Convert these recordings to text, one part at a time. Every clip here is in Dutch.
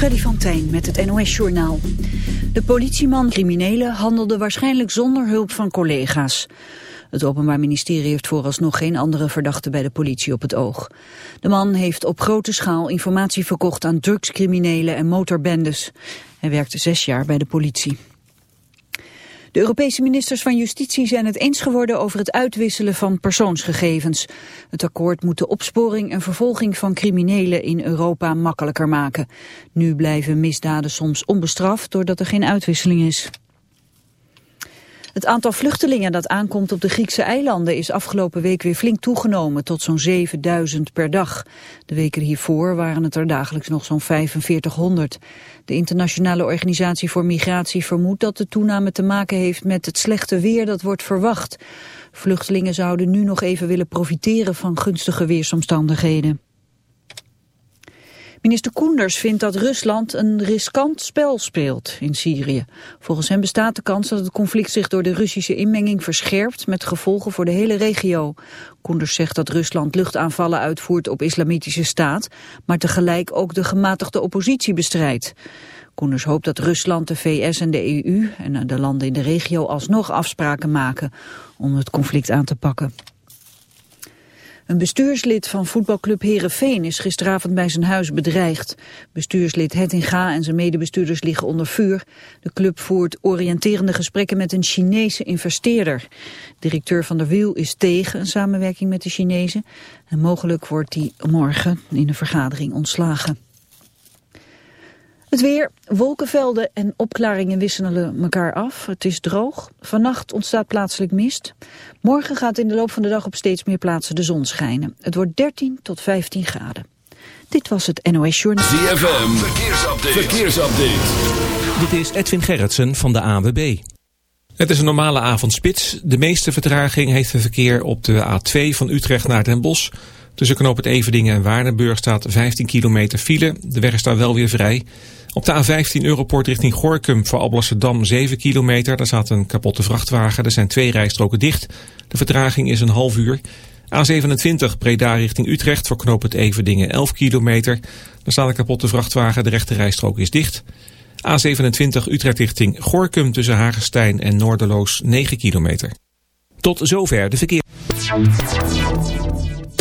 Freddy van met het NOS-journaal. De politieman criminelen handelde waarschijnlijk zonder hulp van collega's. Het Openbaar Ministerie heeft vooralsnog geen andere verdachte bij de politie op het oog. De man heeft op grote schaal informatie verkocht aan drugscriminelen en motorbendes. Hij werkte zes jaar bij de politie. De Europese ministers van Justitie zijn het eens geworden over het uitwisselen van persoonsgegevens. Het akkoord moet de opsporing en vervolging van criminelen in Europa makkelijker maken. Nu blijven misdaden soms onbestraft doordat er geen uitwisseling is. Het aantal vluchtelingen dat aankomt op de Griekse eilanden is afgelopen week weer flink toegenomen tot zo'n 7000 per dag. De weken hiervoor waren het er dagelijks nog zo'n 4500. De internationale organisatie voor migratie vermoedt dat de toename te maken heeft met het slechte weer dat wordt verwacht. Vluchtelingen zouden nu nog even willen profiteren van gunstige weersomstandigheden. Minister Koenders vindt dat Rusland een riskant spel speelt in Syrië. Volgens hem bestaat de kans dat het conflict zich door de Russische inmenging verscherpt met gevolgen voor de hele regio. Koenders zegt dat Rusland luchtaanvallen uitvoert op islamitische staat, maar tegelijk ook de gematigde oppositie bestrijdt. Koenders hoopt dat Rusland, de VS en de EU en de landen in de regio alsnog afspraken maken om het conflict aan te pakken. Een bestuurslid van voetbalclub Herenveen is gisteravond bij zijn huis bedreigd. Bestuurslid Hettinga en zijn medebestuurders liggen onder vuur. De club voert oriënterende gesprekken met een Chinese investeerder. Directeur van der Wiel is tegen een samenwerking met de Chinezen. En mogelijk wordt hij morgen in een vergadering ontslagen. Het weer, wolkenvelden en opklaringen wisselen elkaar af. Het is droog. Vannacht ontstaat plaatselijk mist. Morgen gaat in de loop van de dag op steeds meer plaatsen de zon schijnen. Het wordt 13 tot 15 graden. Dit was het NOS Journal. ZFM, verkeersupdate. verkeersupdate. Dit is Edwin Gerritsen van de AWB. Het is een normale avondspits. De meeste vertraging heeft het verkeer op de A2 van Utrecht naar Den Bosch... Tussen knoop het Everdingen en Waardenburg staat 15 kilometer file. De weg is daar wel weer vrij. Op de A15 Europort richting Gorkum voor Alblasserdam 7 kilometer. Daar staat een kapotte vrachtwagen. Er zijn twee rijstroken dicht. De vertraging is een half uur. A27 Breda richting Utrecht voor knoop het Everdingen 11 kilometer. Daar staat een kapotte vrachtwagen. De rechte rijstrook is dicht. A27 Utrecht richting Gorkum tussen Hagestein en Noorderloos 9 kilometer. Tot zover de verkeer.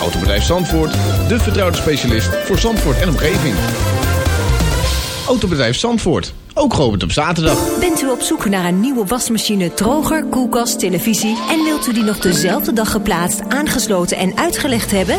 Autobedrijf Zandvoort, de vertrouwde specialist voor Zandvoort en omgeving. Autobedrijf Zandvoort, ook geopend op zaterdag. Bent u op zoek naar een nieuwe wasmachine, droger, koelkast, televisie... en wilt u die nog dezelfde dag geplaatst, aangesloten en uitgelegd hebben?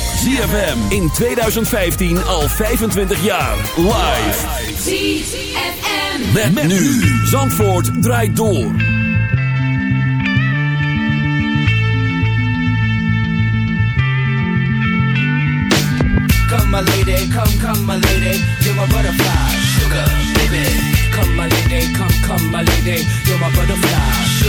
ZFM in 2015 al 25 jaar. Live. ZFM. Met, met nu. Zandvoort draait door. Come my lady, come, come my lady, you're my butterfly, sugar, baby. Come my lady, come, come my lady, you're my butterfly,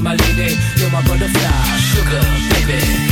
My lady. You're my butterfly, sugar, baby.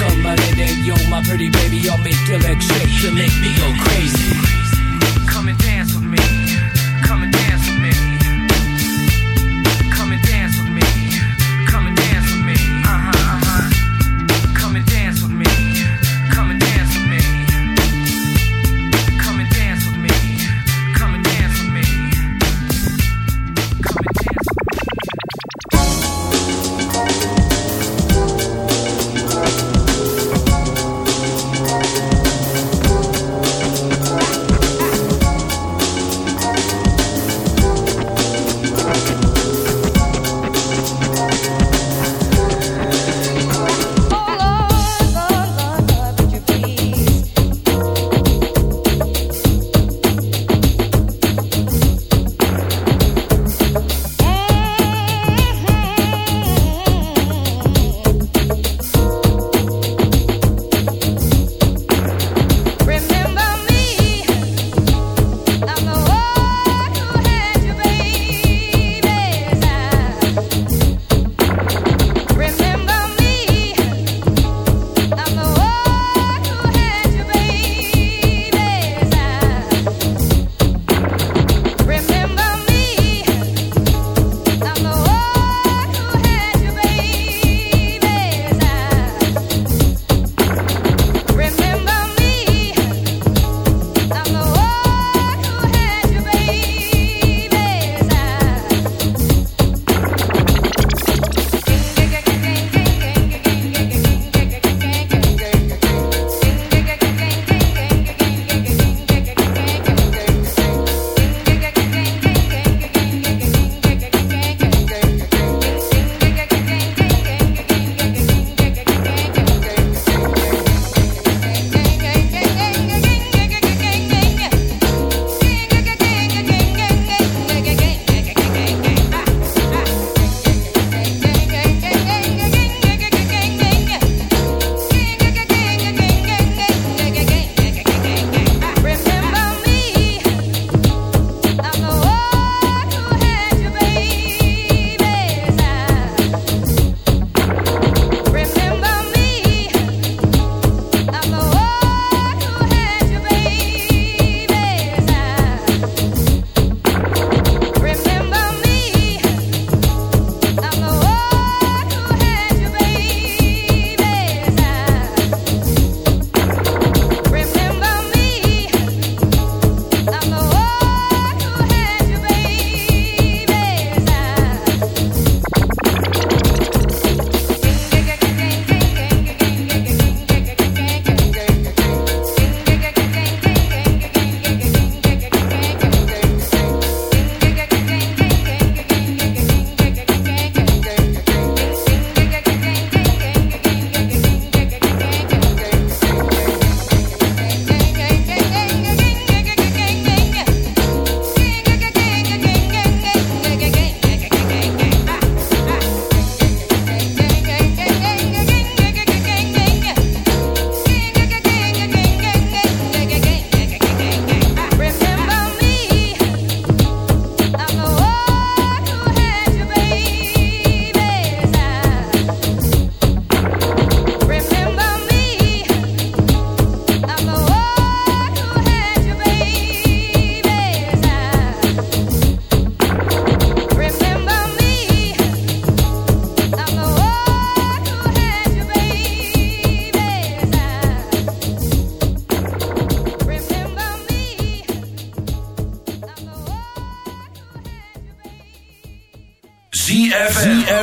Come my lady, you're my pretty baby. I'll make your legs shake, you make me go crazy. Come and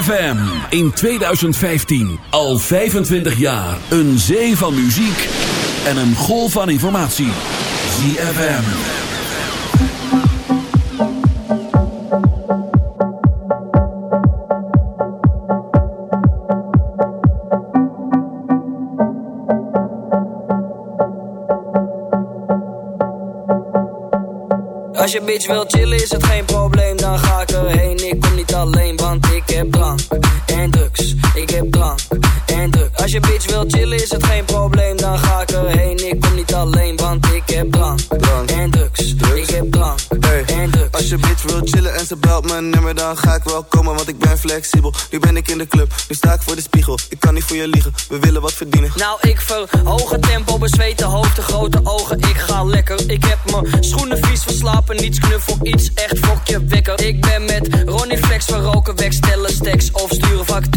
ZFM. In 2015. Al 25 jaar. Een zee van muziek. En een golf van informatie. ZFM. Als je bitch wil chillen is het geen probleem, dan ga ik erheen. Je bitch wil chillen is het geen probleem, dan ga ik erheen. Ik kom niet alleen, want ik heb drank, en drugs. Ik heb drank en drugs. Als je bitch wil chillen en ze belt mijn nummer, dan ga ik wel komen, want ik ben flexibel. Nu ben ik in de club, nu sta ik voor de spiegel. Ik kan niet voor je liegen, we willen wat verdienen. Nou, ik verhoog het tempo, bezweten hoofd, de grote ogen. Ik ga lekker, ik heb mijn schoenen vies verslapen. Niets knuffel, iets echt fokje wekker. Ik ben met Ronnie Flex, we roken weg, stellen stacks of sturen facturen.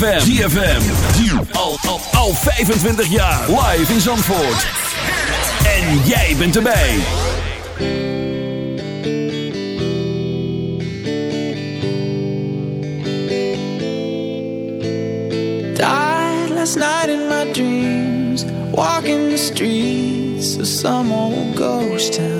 ZFM. ZFM. Al, al, al 25 jaar. Live in Zandvoort. En jij bent erbij. Died last night in my dreams. Walking the streets of some old ghost town.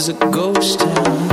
is a ghost town.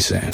choice.